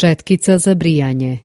Četkica za brijanje.